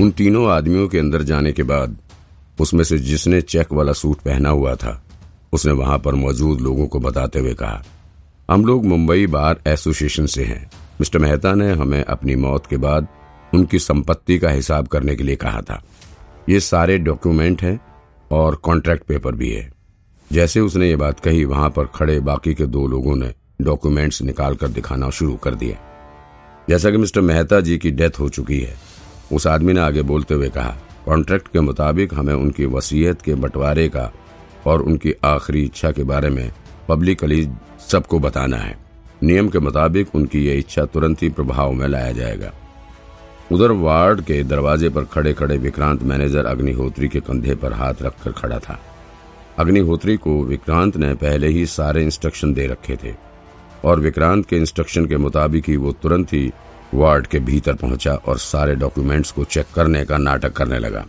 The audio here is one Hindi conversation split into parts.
उन तीनों आदमियों के अंदर जाने के बाद, उसमें से जिसने चेक वाला सूट पहना हुआ था, उसने वहाँ पर मौजूद लोगों को बताते हुए कहा, हम लोग मुंबई बार एसोसिएशन से हैं। मिस्टर मेहता ने हमें अपनी मौत के बाद उनकी संपत्ति का हिसाब करने के लिए कहा था। ये सारे डॉक्यूमेंट हैं और कॉन्ट्रैक्ट पेपर भी है। जैसे उसने ये बात कही, वहाँ पर खड़े बाकी के दो लोगों ने डॉक्यूमेंट्स निकाल कर दिखाना शुरू कर दिया जैसा कि मिस्टर मेहता जी की डेथ हो चुकी है उस आदमी ने आगे बोलते हुए कहा कॉन्ट्रैक्ट के मुताबिक हमें उनकी वसीयत के बंटवारे का और उनकी आखिरी इच्छा के बारे में पब्लिकली सबको बताना है। नियम के मुताबिक उनकी ये इच्छा तुरंत ही प्रभाव में लाया जाएगा। उधर वार्ड के दरवाजे पर खड़े खड़े विक्रांत मैनेजर अग्निहोत्री के कंधे पर हाथ रखकर खड़ा था। अग्निहोत्री को विक्रांत ने पहले ही सारे इंस्ट्रक्शन दे रखे थे और विक्रांत के इंस्ट्रक्शन के मुताबिक ही वो तुरंत ही वार्ड के भीतर पहुँचा और सारे डॉक्यूमेंट्स को चेक करने का नाटक करने लगा,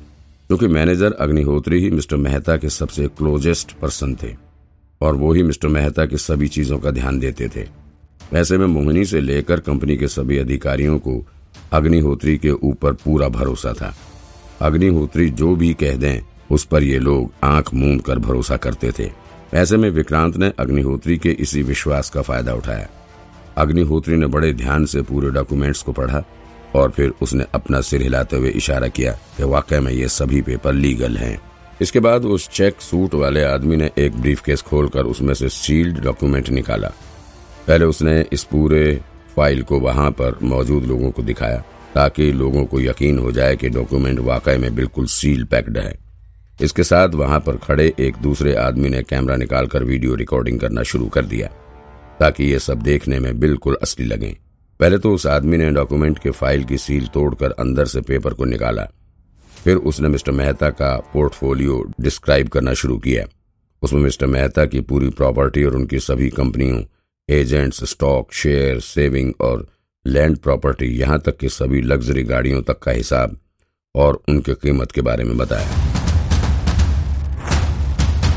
क्योंकि मैनेजर अग्निहोत्री ही मिस्टर मेहता के सबसे क्लोजेस्ट पर्सन थे, और वो ही मिस्टर मेहता की सभी चीज़ों का ध्यान देते थे। ऐसे में मोहिनी से लेकर कंपनी के सभी अधिकारियों को अग्निहोत्री के ऊपर पूरा भरोसा था। अग्निहोत्री जो भी कह दें, उस पर ये लोग आँख मूंद कर भरोसा करते थे। ऐसे में विक्रांत ने अग्निहोत्री के इसी विश्वास का फ़ायदा उठाया। अग्निहोत्री ने बड़े ध्यान से पूरे डॉक्यूमेंट्स को पढ़ा और फिर उसने अपना सिर हिलाते हुए इशारा किया कि वाकई में ये सभी पेपर लीगल हैं। इसके बाद उस चेक सूट वाले आदमी ने एक ब्रीफ केस खोलकर उसमें से सील्ड डॉक्यूमेंट निकाला। पहले उसने इस पूरे फ़ाइल को वहाँ पर मौजूद लोगों को दिखाया ताकि लोगों को यकीन हो जाए कि डॉक्यूमेंट वाकई में बिल्कुल सील पैक्ड है। इसके साथ वहाँ पर खड़े एक दूसरे आदमी ने कैमरा निकालकर वीडियो रिकॉर्डिंग करना शुरू कर दिया। ताकि ये सब देखने में बिल्कुल असली लगे। पहले तो उस आदमी ने डॉक्यूमेंट के फ़ाइल की सील तोड़कर अंदर से पेपर को निकाला। फिर उसने मिस्टर मेहता का पोर्टफोलियो डिस्क्राइब करना शुरू किया। उसमें मिस्टर मेहता की पूरी प्रॉपर्टी और उनकी सभी कंपनियों, एजेंट्स, स्टॉक, शेयर, सेविंग और लैंड प्रॉपर्टी, यहाँ तक कि सभी लग्जरी गाड़ियों तक का हिसाब और उनके कीमत के बारे में बताया।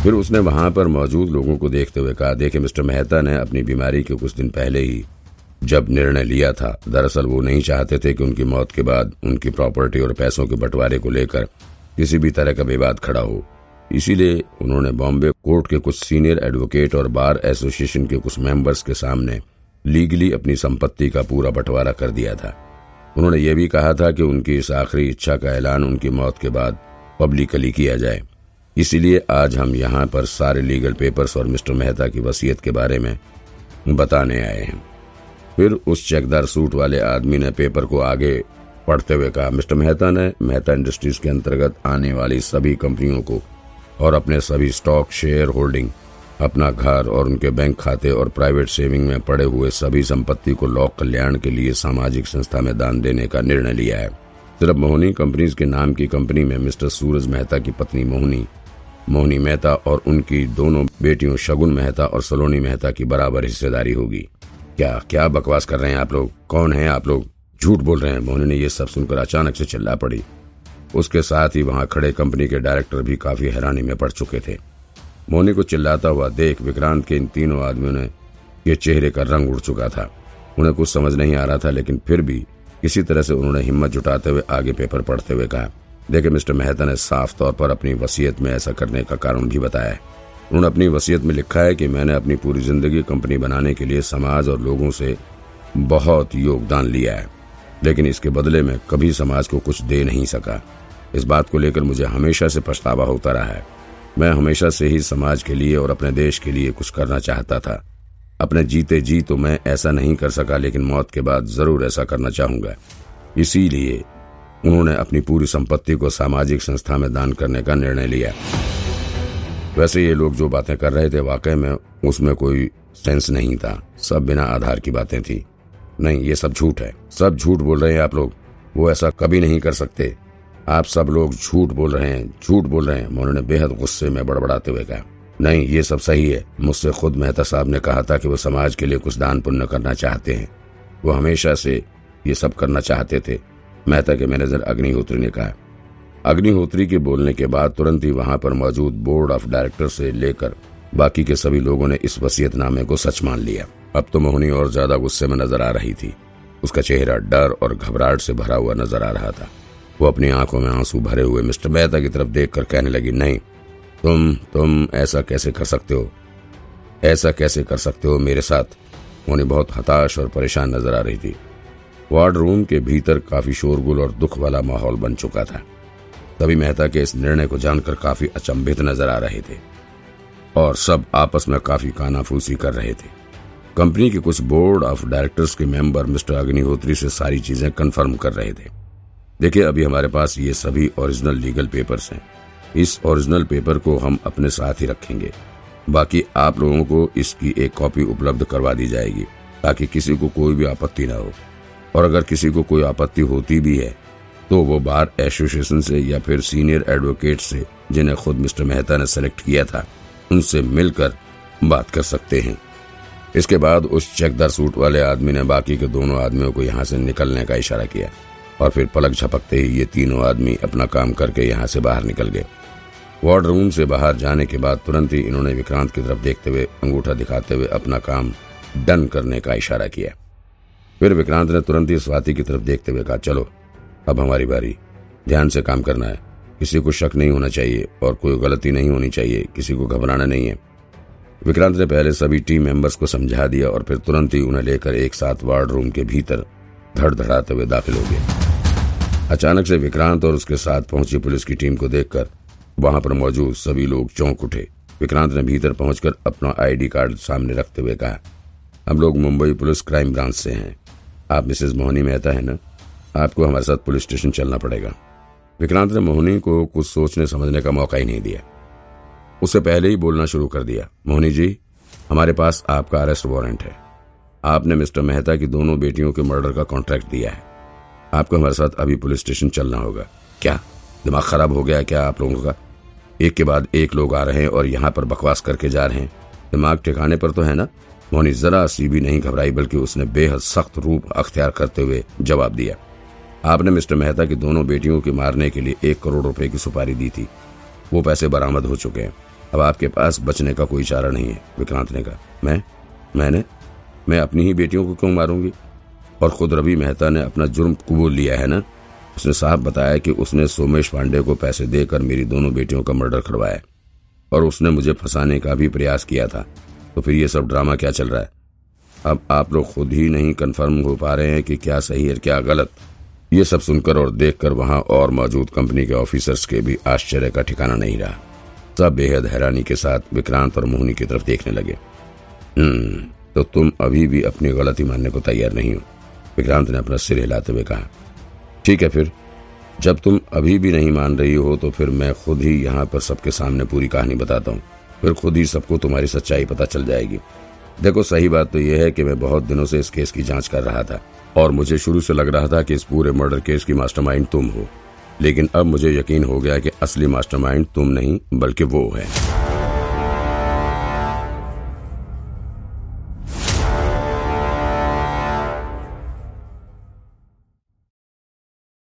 फिर उसने वहाँ पर मौजूद लोगों को देखते हुए कहा देखे मिस्टर मेहता ने अपनी बीमारी के कुछ दिन पहले ही जब निर्णय लिया था, दरअसल वो नहीं चाहते थे कि उनकी मौत के बाद उनकी प्रॉपर्टी और पैसों के बंटवारे को लेकर किसी भी तरह का विवाद खड़ा हो। इसीलिए उन्होंने बॉम्बे कोर्ट के कुछ सीनियर एडवोकेट और बार एसोसिएशन के कुछ मेंबर्स के सामने लीगली अपनी संपत्ति का पूरा बंटवारा कर दिया था। उन्होंने ये भी कहा था कि उनकी इस आखिरी इच्छा का ऐलान उनकी मौत के बाद पब्लिकली किया जाए। इसीलिए आज हम यहाँ पर सारे लीगल पेपर्स और मिस्टर मेहता की वसीयत के बारे में बताने आए हैं। फिर उस चेकदार सूट वाले आदमी ने पेपर को आगे पढ़ते हुए कहा, मिस्टर मेहता ने, मेहता इंडस्ट्रीज़ के अंतर्गत आने वाली सभी कंपनियों को और अपने सभी स्टॉक, शेयर होल्डिंग, अपना घर और उनके बैंक खाते और प्राइवेट सेविंग में पड़े हुए सभी संपत्ति को लोक कल्याण के लिए सामाजिक संस्था में दान देने का निर्णय लिया है। सिर्फ़ मोहनी कंपनीज़ के नाम की कंपनी में मिस्टर सूरज मेहता की पत्नी मोहनी मोहनी मेहता और उनकी दोनों बेटियों शगुन मेहता और सलोनी मेहता की बराबर हिस्सेदारी होगी। क्या क्या बकवास कर रहे हैं आप लोग? कौन है आप लोग? झूठ बोल रहे हैं। मोहनी ने यह सब सुनकर अचानक से चिल्ला पड़ी। उसके साथ ही वहाँ खड़े कंपनी के डायरेक्टर भी काफ़ी हैरानी में पड़ चुके थे। मोनी को चिल्लाता हुआ देख विक्रांत के इन तीनों आदमियों ने ये चेहरे का रंग उड़ चुका था। उन्हें कुछ समझ नहीं आ रहा था, लेकिन फिर भी किसी तरह से उन्होंने हिम्मत जुटाते हुए आगे पेपर पढ़ते हुए कहा देखिए, मिस्टर मेहता ने साफ़ तौर पर अपनी वसीयत में ऐसा करने का कारण भी बताया उन्होंने अपनी वसीयत में लिखा है कि मैंने अपनी पूरी ज़िंदगी कंपनी बनाने के लिए समाज और लोगों से बहुत योगदान लिया है, लेकिन इसके बदले में कभी समाज को कुछ दे नहीं सका। इस बात को लेकर मुझे हमेशा से पछतावा होता रहा है। मैं हमेशा से ही समाज के लिए और अपने देश के लिए कुछ करना चाहता था। अपने जीते जी तो मैं ऐसा नहीं कर सका, लेकिन मौत के बाद ज़रूर ऐसा करना चाहूँगा। इसीलिए उन्होंने अपनी पूरी संपत्ति को सामाजिक संस्था में दान करने का निर्णय लिया। वैसे ये लोग जो बातें कर रहे थे, वाकई में उसमें कोई सेंस नहीं था। सब बिना आधार की बातें थी। नहीं, ये सब झूठ है। सब झूठ बोल रहे हैं आप लोग। वो ऐसा कभी नहीं कर सकते। आप सब लोग झूठ बोल रहे हैं, झूठ बोल रहे हैं। मोनू ने बेहद गुस्से में बड़बड़ाते हुए कहा, नहीं, ये सब सही है। मुझसे खुद मेहता साहब ने कहा था कि वो समाज के लिए कुछ दान पुण्य करना चाहते हैं। वो हमेशा से ये सब करना चाहते थे। मेहता के मैनेजर अग्निहोत्री ने कहा, अग्निहोत्री के बोलने के बाद तुरंत ही वहाँ पर मौजूद बोर्ड ऑफ़ डायरेक्टर से लेकर बाकी के सभी लोगों ने इस वसीयतनामे को सच मान लिया। अब तो मोहनी और ज़्यादा गुस्से में नज़र आ रही थी। उसका चेहरा डर और घबराहट से भरा हुआ नज़र आ रहा था। वो अपनी आँखों में आँसू भरे हुए मिस्टर मेहता की तरफ़ देखकर कहने लगी, नहीं, तुम तुम ऐसा कैसे कर सकते हो? ऐसा कैसे कर सकते हो मेरे साथ? उन्हें बहुत हताश और परेशान नज़र आ रही थी। वार्ड रूम के भीतर काफ़ी शोरगुल और दुख वाला माहौल बन चुका था। तभी मेहता के इस निर्णय को जानकर काफ़ी अचंभित नज़र आ रहे थे और सब आपस में काफ़ी कानाफूसी कर रहे थे। कंपनी के कुछ बोर्ड ऑफ़ डायरेक्टर्स के मेंबर मिस्टर अग्निहोत्री से सारी चीज़ें कंफर्म कर रहे थे। देखिए, अभी हमारे पास ये सभी ओरिजिनल लीगल पेपर्स हैं। इस ओरिजिनल पेपर को हम अपने साथ ही रखेंगे। बाकी आप लोगों को इसकी एक कॉपी उपलब्ध करवा दी जाएगी, ताकि किसी को कोई भी आपत्ति न हो। और अगर किसी को कोई आपत्ति होती भी है तो वो बार एसोसिएशन से या फिर सीनियर एडवोकेट से, जिन्हें खुद मिस्टर मेहता ने सेलेक्ट किया था, उनसे मिलकर बात कर सकते हैं। इसके बाद उस चेकदार सूट वाले आदमी ने बाकी के दोनों आदमियों को यहाँ से निकलने का इशारा किया, और फिर पलक झपकते ही ये तीनों आदमी अपना काम करके यहाँ से बाहर निकल गए। वार्ड रूम से बाहर जाने के बाद तुरंत ही इन्होंने विक्रांत की तरफ़ देखते हुए अंगूठा दिखाते हुए अपना काम डन करने का इशारा किया। फिर विक्रांत ने तुरंत ही स्वाति की तरफ़ देखते हुए कहा, चलो, अब हमारी बारी। ध्यान से काम करना है। किसी को शक नहीं होना चाहिए और कोई गलती नहीं होनी चाहिए। किसी को घबराना नहीं है। विक्रांत ने पहले सभी टीम मेंबर्स को समझा दिया और फिर तुरंत ही उन्हें लेकर एक साथ वार्ड रूम के भीतर धड़ धड़ाते हुए दाखिल हो गए। अचानक से विक्रांत और उसके साथ पहुँची पुलिस की टीम को देखकर वहाँ पर मौजूद सभी लोग चौंक उठे। विक्रांत ने भीतर पहुंचकर अपना आईडी कार्ड सामने रखते हुए कहा हम लोग मुंबई पुलिस क्राइम ब्रांच से हैं। आप मिसेज मोहनी मेहता है ना? आपको हमारे साथ पुलिस स्टेशन चलना पड़ेगा। विक्रांत ने मोहनी को कुछ सोचने समझने का मौका ही नहीं दिया। उससे पहले ही बोलना शुरू कर दिया, मोहनी जी, हमारे पास आपका अरेस्ट वारंट है। आपने मिस्टर मेहता की दोनों बेटियों के मर्डर का कॉन्ट्रैक्ट दिया है। आपको हमारे साथ अभी पुलिस स्टेशन चलना होगा। क्या? दिमाग खराब हो गया क्या आप लोगों का? एक के बाद एक लोग आ रहे हैं और यहाँ पर बकवास करके जा रहे हैं। दिमाग ठिकाने पर तो है ना? मोनी जरा सी भी नहीं घबराई, बल्कि उसने बेहद सख्त रूप अख्तियार करते हुए जवाब दिया। आपने मिस्टर मेहता की दोनों बेटियों के मारने के लिए एक करोड़ रुपए की सुपारी दी थी। वो पैसे बरामद हो चुके हैं। अब आपके पास बचने का कोई चारा नहीं है, विक्रांत ने कहा। मैं? मैंने? मैं अपनी ही बेटियों को क्यों मारूँगी? और खुद रवि मेहता ने अपना जुर्म कबूल लिया है ना? उसने साफ़ बताया कि उसने सोमेश पांडे को पैसे देकर मेरी दोनों बेटियों का मर्डर करवाया और उसने मुझे फंसाने का भी प्रयास किया था। तो फिर ये सब ड्रामा क्या चल रहा है? अब आप लोग खुद ही नहीं कंफर्म हो पा रहे हैं कि क्या सही है क्या गलत। ये सब सुनकर और देखकर वहाँ और मौजूद कंपनी के ऑफिसर्स के भी आश्चर्य का ठिकाना नहीं रहा। सब बेहद हैरानी के साथ विक्रांत और मोहनी की तरफ़ देखने लगे। हम्म तो तुम अभी भी अपनी गलती मानने को तैयार नहीं हो, विक्रांत ने अपना सिर हिलाते हुए कहा। ठीक है फिर, जब तुम अभी भी नहीं मान रही हो तो फिर मैं खुद ही यहाँ पर सबके सामने पूरी कहानी बताता हूँ। फिर खुद ही सबको तुम्हारी सच्चाई पता चल जाएगी। देखो, सही बात तो यह है कि मैं बहुत दिनों से इस केस की जाँच कर रहा था और मुझे शुरू से लग रहा था कि इस पूरे मर्डर केस की मास्टरमाइंड तुम हो। लेकिन अब मुझे यकीन हो गया कि असली मास्टरमाइंड तुम नहीं, बल्कि वो है।